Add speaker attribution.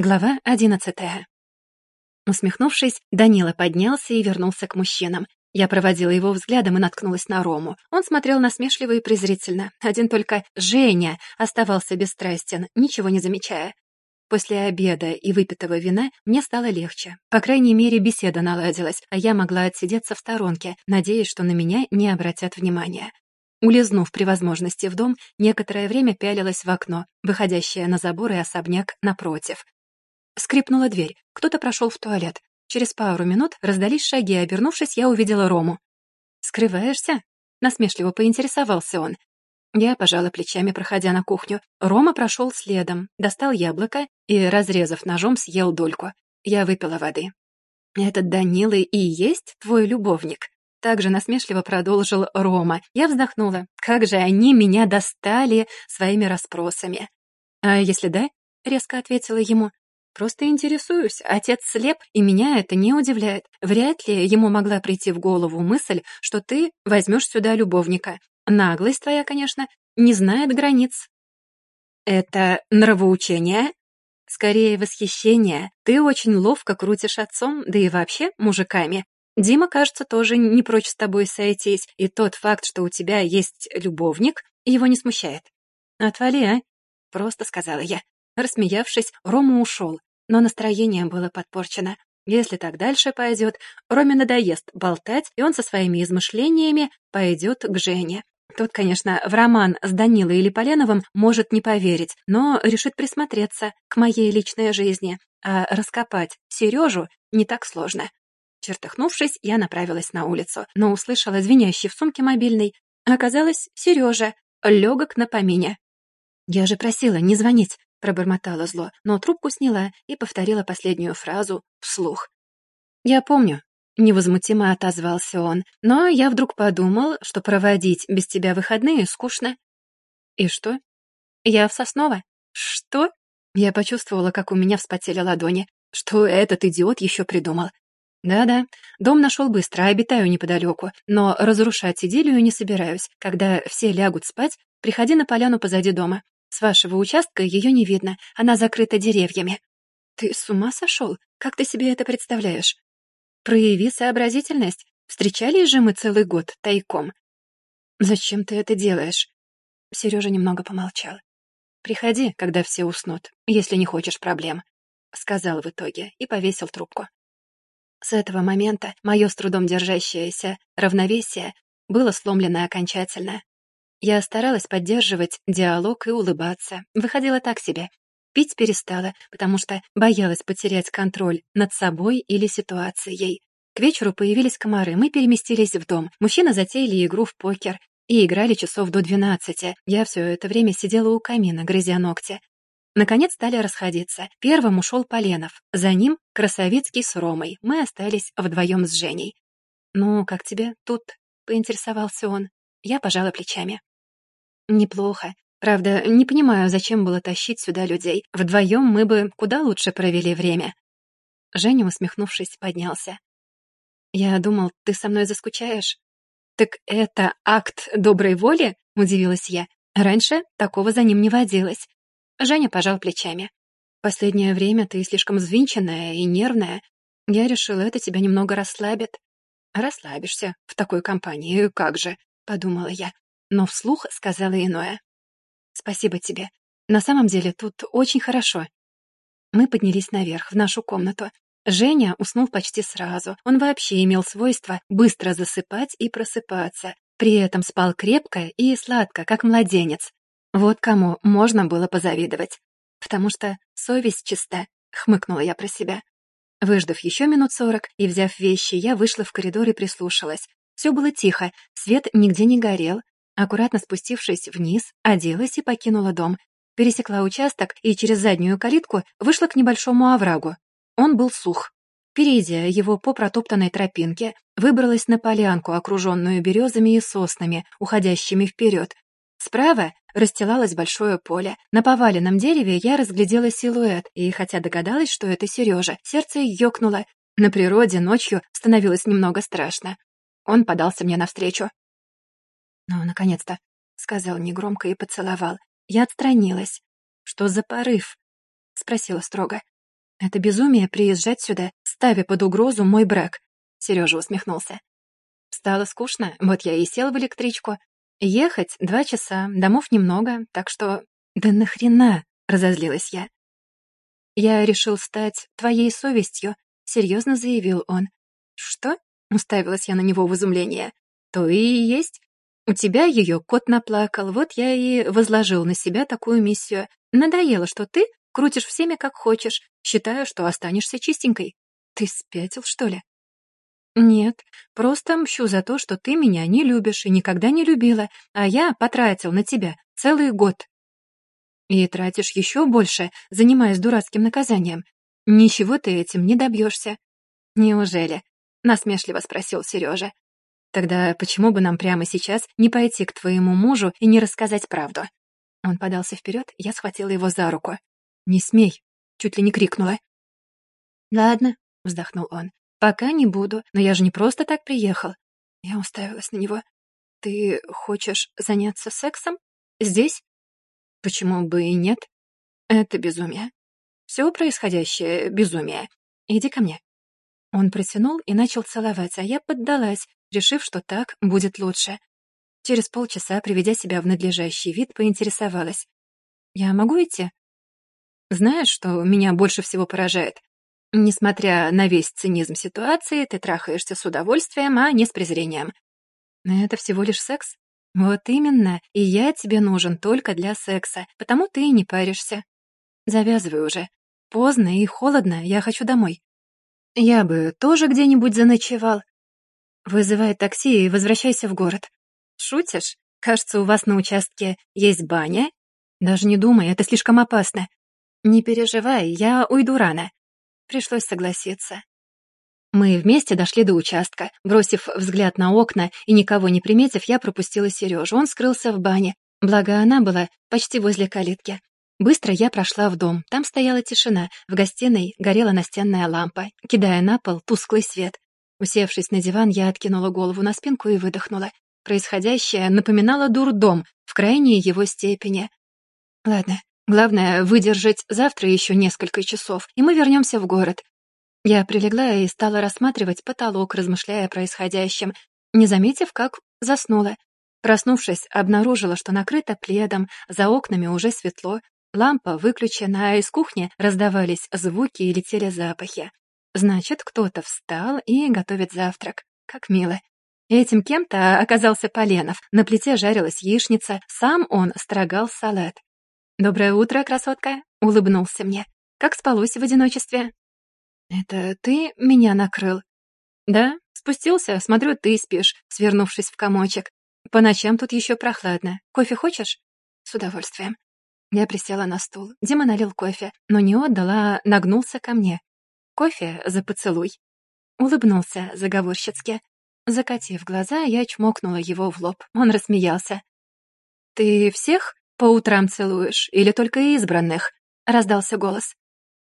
Speaker 1: Глава одиннадцатая. Усмехнувшись, Данила поднялся и вернулся к мужчинам. Я проводила его взглядом и наткнулась на Рому. Он смотрел насмешливо и презрительно. Один только Женя оставался бесстрастен, ничего не замечая. После обеда и выпитого вина мне стало легче. По крайней мере, беседа наладилась, а я могла отсидеться в сторонке, надеясь, что на меня не обратят внимания. Улизнув при возможности в дом, некоторое время пялилась в окно, выходящее на забор и особняк напротив. Скрипнула дверь. Кто-то прошел в туалет. Через пару минут раздались шаги, обернувшись, я увидела Рому. «Скрываешься?» — насмешливо поинтересовался он. Я пожала плечами, проходя на кухню. Рома прошел следом, достал яблоко и, разрезав ножом, съел дольку. Я выпила воды. «Этот Данила и есть твой любовник?» Также насмешливо продолжил Рома. Я вздохнула. «Как же они меня достали своими расспросами!» «А если да?» — резко ответила ему. Просто интересуюсь. Отец слеп, и меня это не удивляет. Вряд ли ему могла прийти в голову мысль, что ты возьмешь сюда любовника. Наглость твоя, конечно, не знает границ. Это нравоучение? Скорее, восхищение. Ты очень ловко крутишь отцом, да и вообще мужиками. Дима, кажется, тоже не прочь с тобой сойтись, и тот факт, что у тебя есть любовник, его не смущает. «Отвали, а?» — просто сказала я. Рассмеявшись, Рома ушел но настроение было подпорчено. Если так дальше пойдет, Роме надоест болтать, и он со своими измышлениями пойдет к Жене. Тот, конечно, в роман с Данилой или Поленовым может не поверить, но решит присмотреться к моей личной жизни, а раскопать Сережу не так сложно. Чертыхнувшись, я направилась на улицу, но услышала звенящий в сумке мобильный. Оказалось, Сережа, легок на помине. «Я же просила не звонить», Пробормотала зло, но трубку сняла и повторила последнюю фразу вслух. «Я помню», — невозмутимо отозвался он, «но я вдруг подумал, что проводить без тебя выходные скучно». «И что?» «Я в Сосново». «Что?» Я почувствовала, как у меня вспотели ладони. Что этот идиот еще придумал? Да-да, дом нашел быстро, обитаю неподалеку, но разрушать идиллию не собираюсь. Когда все лягут спать, приходи на поляну позади дома. С вашего участка ее не видно, она закрыта деревьями. Ты с ума сошел? Как ты себе это представляешь? Прояви сообразительность. Встречались же мы целый год тайком. Зачем ты это делаешь? Сережа немного помолчал. Приходи, когда все уснут, если не хочешь проблем, сказал в итоге и повесил трубку. С этого момента мое с трудом держащееся равновесие было сломлено окончательно. Я старалась поддерживать диалог и улыбаться. Выходило так себе. Пить перестала, потому что боялась потерять контроль над собой или ситуацией. К вечеру появились комары, мы переместились в дом. Мужчины затеяли игру в покер и играли часов до двенадцати. Я все это время сидела у камина, грызя ногти. Наконец стали расходиться. Первым ушел Поленов, за ним Красовицкий с Ромой. Мы остались вдвоем с Женей. «Ну, как тебе тут?» — поинтересовался он. Я пожала плечами. Неплохо. Правда, не понимаю, зачем было тащить сюда людей. Вдвоем мы бы куда лучше провели время. Женя, усмехнувшись, поднялся. «Я думал, ты со мной заскучаешь». «Так это акт доброй воли?» — удивилась я. «Раньше такого за ним не водилось». Женя пожал плечами. «Последнее время ты слишком взвинченная и нервная. Я решила, это тебя немного расслабит». «Расслабишься в такой компании, как же», — подумала я но вслух сказала иное. «Спасибо тебе. На самом деле тут очень хорошо». Мы поднялись наверх, в нашу комнату. Женя уснул почти сразу. Он вообще имел свойство быстро засыпать и просыпаться. При этом спал крепко и сладко, как младенец. Вот кому можно было позавидовать. Потому что совесть чиста, хмыкнула я про себя. Выждав еще минут сорок и взяв вещи, я вышла в коридор и прислушалась. Все было тихо, свет нигде не горел, Аккуратно спустившись вниз, оделась и покинула дом. Пересекла участок и через заднюю калитку вышла к небольшому оврагу. Он был сух. Перейдя его по протоптанной тропинке, выбралась на полянку, окруженную березами и соснами, уходящими вперед. Справа расстилалось большое поле. На поваленном дереве я разглядела силуэт, и хотя догадалась, что это Сережа, сердце ёкнуло. На природе ночью становилось немного страшно. Он подался мне навстречу. «Ну, наконец-то», — сказал негромко и поцеловал. Я отстранилась. «Что за порыв?» — спросила строго. Это безумие приезжать сюда, ставя под угрозу мой брак. Сережа усмехнулся. Стало скучно, вот я и сел в электричку. Ехать два часа, домов немного, так что... Да нахрена, разозлилась я. Я решил стать твоей совестью, серьезно заявил он. Что? Уставилась я на него в изумление. То и есть. У тебя ее кот наплакал, вот я и возложил на себя такую миссию. Надоело, что ты крутишь всеми как хочешь, считая, что останешься чистенькой. Ты спятил, что ли? «Нет, просто мщу за то, что ты меня не любишь и никогда не любила, а я потратил на тебя целый год». «И тратишь еще больше, занимаясь дурацким наказанием. Ничего ты этим не добьешься». «Неужели?» — насмешливо спросил Сережа. «Тогда почему бы нам прямо сейчас не пойти к твоему мужу и не рассказать правду?» Он подался вперед, я схватила его за руку. «Не смей!» — чуть ли не крикнула. «Ладно», — вздохнул он. «Пока не буду, но я же не просто так приехал». Я уставилась на него. «Ты хочешь заняться сексом? Здесь?» «Почему бы и нет?» «Это безумие. Все происходящее — безумие. Иди ко мне». Он протянул и начал целовать, а я поддалась, решив, что так будет лучше. Через полчаса, приведя себя в надлежащий вид, поинтересовалась. «Я могу идти?» «Знаешь, что меня больше всего поражает? Несмотря на весь цинизм ситуации, ты трахаешься с удовольствием, а не с презрением. Это всего лишь секс? Вот именно, и я тебе нужен только для секса, потому ты и не паришься. Завязывай уже. Поздно и холодно, я хочу домой. Я бы тоже где-нибудь заночевал. Вызывай такси и возвращайся в город. Шутишь? Кажется, у вас на участке есть баня? Даже не думай, это слишком опасно. Не переживай, я уйду рано. Пришлось согласиться. Мы вместе дошли до участка. Бросив взгляд на окна и никого не приметив, я пропустила Сережу. Он скрылся в бане. Благо, она была почти возле калитки. Быстро я прошла в дом. Там стояла тишина. В гостиной горела настенная лампа, кидая на пол тусклый свет. Усевшись на диван, я откинула голову на спинку и выдохнула. Происходящее напоминало дурдом в крайней его степени. Ладно, Главное — выдержать завтра еще несколько часов, и мы вернемся в город. Я прилегла и стала рассматривать потолок, размышляя о происходящем, не заметив, как заснула. Проснувшись, обнаружила, что накрыто пледом, за окнами уже светло, лампа выключена, а из кухни раздавались звуки и летели запахи. Значит, кто-то встал и готовит завтрак. Как мило. Этим кем-то оказался Поленов. На плите жарилась яичница, сам он строгал салат. «Доброе утро, красотка!» — улыбнулся мне. «Как спалось в одиночестве?» «Это ты меня накрыл?» «Да, спустился, смотрю, ты спишь, свернувшись в комочек. По ночам тут еще прохладно. Кофе хочешь?» «С удовольствием». Я присела на стул. Дима налил кофе, но не отдал, а нагнулся ко мне. «Кофе за поцелуй». Улыбнулся заговорщицки. Закатив глаза, я чмокнула его в лоб. Он рассмеялся. «Ты всех?» «По утрам целуешь или только избранных?» — раздался голос.